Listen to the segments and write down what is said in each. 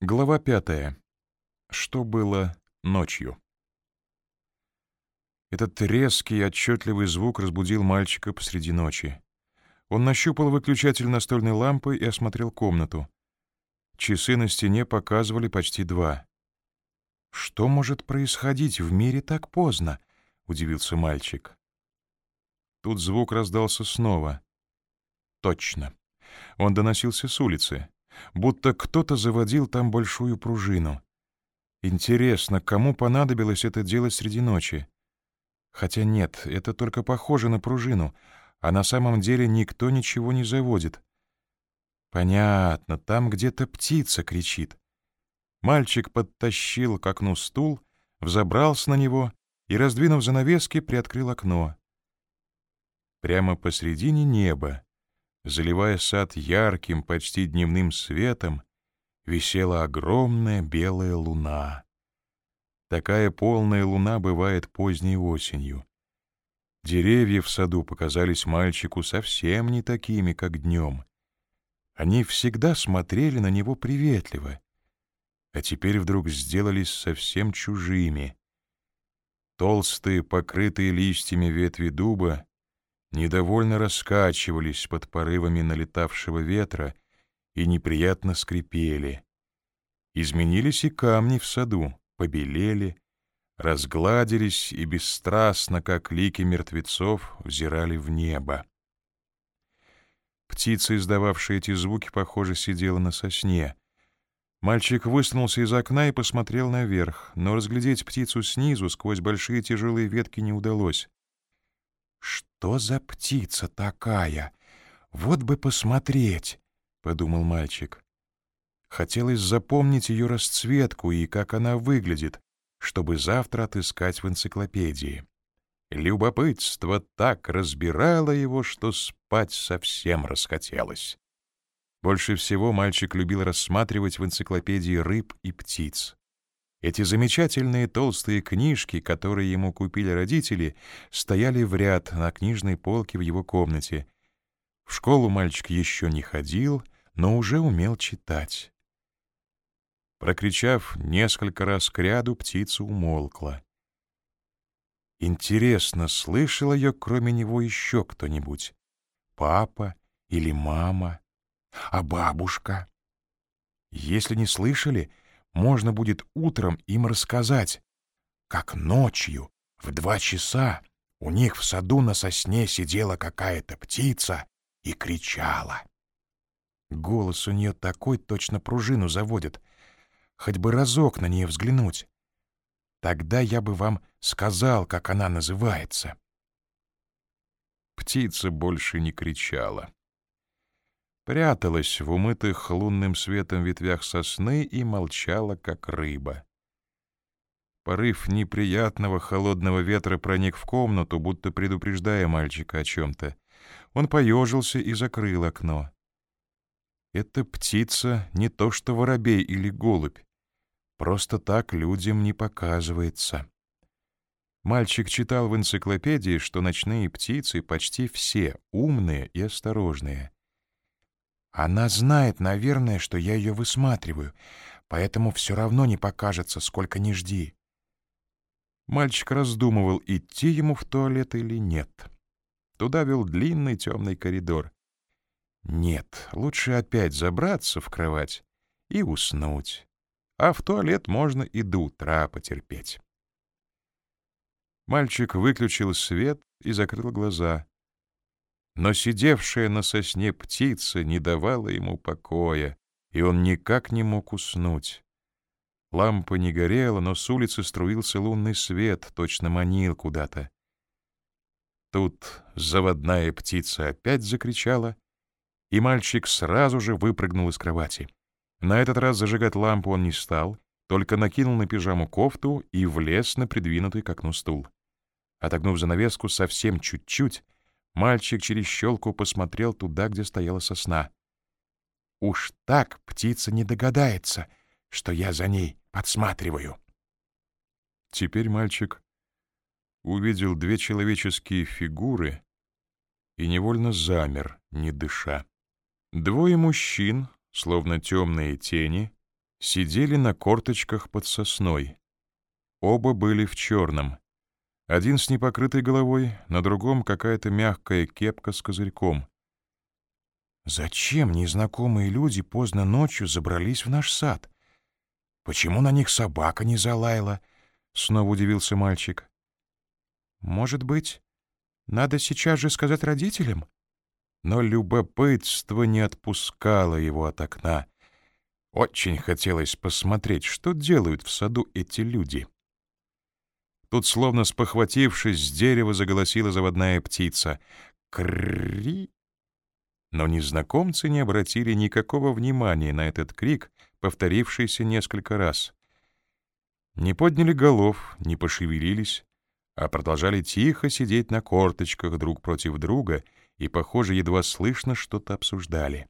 Глава пятая. Что было ночью? Этот резкий, отчетливый звук разбудил мальчика посреди ночи. Он нащупал выключатель настольной лампы и осмотрел комнату. Часы на стене показывали почти два. «Что может происходить в мире так поздно?» — удивился мальчик. Тут звук раздался снова. Точно. Он доносился с улицы будто кто-то заводил там большую пружину. Интересно, кому понадобилось это делать среди ночи? Хотя нет, это только похоже на пружину, а на самом деле никто ничего не заводит. Понятно, там где-то птица кричит. Мальчик подтащил к окну стул, взобрался на него и, раздвинув занавески, приоткрыл окно. Прямо посредине неба заливая сад ярким, почти дневным светом, висела огромная белая луна. Такая полная луна бывает поздней осенью. Деревья в саду показались мальчику совсем не такими, как днем. Они всегда смотрели на него приветливо, а теперь вдруг сделались совсем чужими. Толстые, покрытые листьями ветви дуба недовольно раскачивались под порывами налетавшего ветра и неприятно скрипели. Изменились и камни в саду, побелели, разгладились и бесстрастно, как лики мертвецов, взирали в небо. Птица, издававшая эти звуки, похоже, сидела на сосне. Мальчик высунулся из окна и посмотрел наверх, но разглядеть птицу снизу сквозь большие тяжелые ветки не удалось. «Что за птица такая? Вот бы посмотреть!» — подумал мальчик. Хотелось запомнить ее расцветку и как она выглядит, чтобы завтра отыскать в энциклопедии. Любопытство так разбирало его, что спать совсем расхотелось. Больше всего мальчик любил рассматривать в энциклопедии рыб и птиц. Эти замечательные толстые книжки, которые ему купили родители, стояли в ряд на книжной полке в его комнате. В школу мальчик еще не ходил, но уже умел читать. Прокричав несколько раз к ряду, птица умолкла. Интересно, слышал ее кроме него еще кто-нибудь? Папа или мама? А бабушка? Если не слышали — можно будет утром им рассказать, как ночью в два часа у них в саду на сосне сидела какая-то птица и кричала. Голос у нее такой, точно пружину заводит. Хоть бы разок на нее взглянуть. Тогда я бы вам сказал, как она называется. Птица больше не кричала пряталась в умытых лунным светом ветвях сосны и молчала, как рыба. Порыв неприятного холодного ветра проник в комнату, будто предупреждая мальчика о чем-то. Он поежился и закрыл окно. Эта птица не то что воробей или голубь. Просто так людям не показывается. Мальчик читал в энциклопедии, что ночные птицы почти все умные и осторожные. Она знает, наверное, что я ее высматриваю, поэтому все равно не покажется, сколько ни жди. Мальчик раздумывал, идти ему в туалет или нет. Туда вел длинный темный коридор. Нет, лучше опять забраться в кровать и уснуть. А в туалет можно и до утра потерпеть. Мальчик выключил свет и закрыл глаза но сидевшая на сосне птица не давала ему покоя, и он никак не мог уснуть. Лампа не горела, но с улицы струился лунный свет, точно манил куда-то. Тут заводная птица опять закричала, и мальчик сразу же выпрыгнул из кровати. На этот раз зажигать лампу он не стал, только накинул на пижаму кофту и влез на придвинутый к окну стул. Отогнув занавеску совсем чуть-чуть, Мальчик через щелку посмотрел туда, где стояла сосна. Уж так птица не догадается, что я за ней подсматриваю. Теперь мальчик увидел две человеческие фигуры и невольно замер, не дыша. Двое мужчин, словно темные тени, сидели на корточках под сосной. Оба были в черном. Один с непокрытой головой, на другом какая-то мягкая кепка с козырьком. Зачем незнакомые люди поздно ночью забрались в наш сад? Почему на них собака не залаяла? Снова удивился мальчик. Может быть, надо сейчас же сказать родителям? Но любопытство не отпускало его от окна. Очень хотелось посмотреть, что делают в саду эти люди. Тут, словно спохватившись, с дерева заголосила заводная птица. «Кри!» Но незнакомцы не обратили никакого внимания на этот крик, повторившийся несколько раз. Не подняли голов, не пошевелились, а продолжали тихо сидеть на корточках друг против друга и, похоже, едва слышно что-то обсуждали.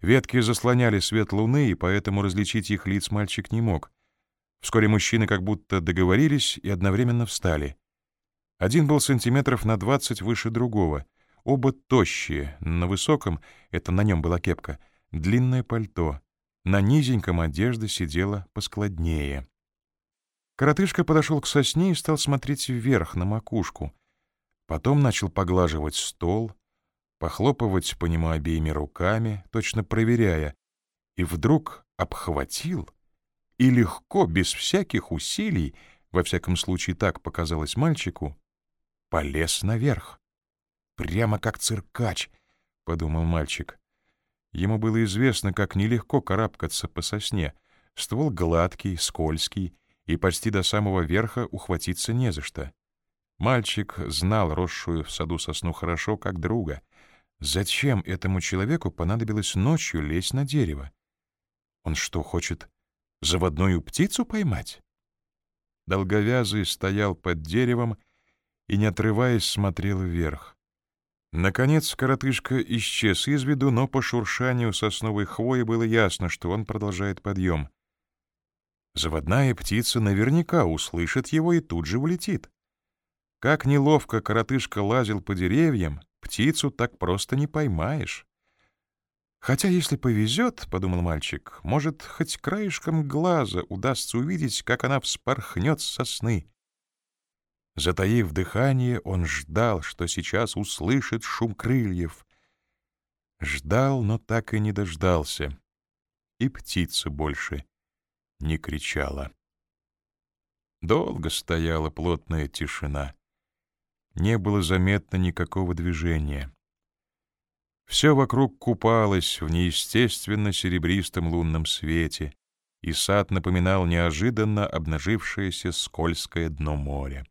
Ветки заслоняли свет луны, и поэтому различить их лиц мальчик не мог. Вскоре мужчины как будто договорились и одновременно встали. Один был сантиметров на двадцать выше другого — Оба тощие, на высоком, это на нем была кепка, длинное пальто. На низеньком одежда сидела поскладнее. Коротышка подошел к сосне и стал смотреть вверх, на макушку. Потом начал поглаживать стол, похлопывать по нему обеими руками, точно проверяя, и вдруг обхватил и легко, без всяких усилий, во всяком случае так показалось мальчику, полез наверх. Прямо как циркач, — подумал мальчик. Ему было известно, как нелегко карабкаться по сосне. Ствол гладкий, скользкий, и почти до самого верха ухватиться не за что. Мальчик знал росшую в саду сосну хорошо, как друга. Зачем этому человеку понадобилось ночью лезть на дерево? Он что, хочет заводную птицу поймать? Долговязый стоял под деревом и, не отрываясь, смотрел вверх. Наконец коротышка исчез из виду, но по шуршанию сосновой хвои было ясно, что он продолжает подъем. Заводная птица наверняка услышит его и тут же улетит. Как неловко коротышка лазил по деревьям, птицу так просто не поймаешь. Хотя, если повезет, — подумал мальчик, — может, хоть краешком глаза удастся увидеть, как она вспорхнет с сосны. Затаив дыхание, он ждал, что сейчас услышит шум крыльев. Ждал, но так и не дождался. И птица больше не кричала. Долго стояла плотная тишина. Не было заметно никакого движения. Все вокруг купалось в неестественно серебристом лунном свете, и сад напоминал неожиданно обнажившееся скользкое дно моря.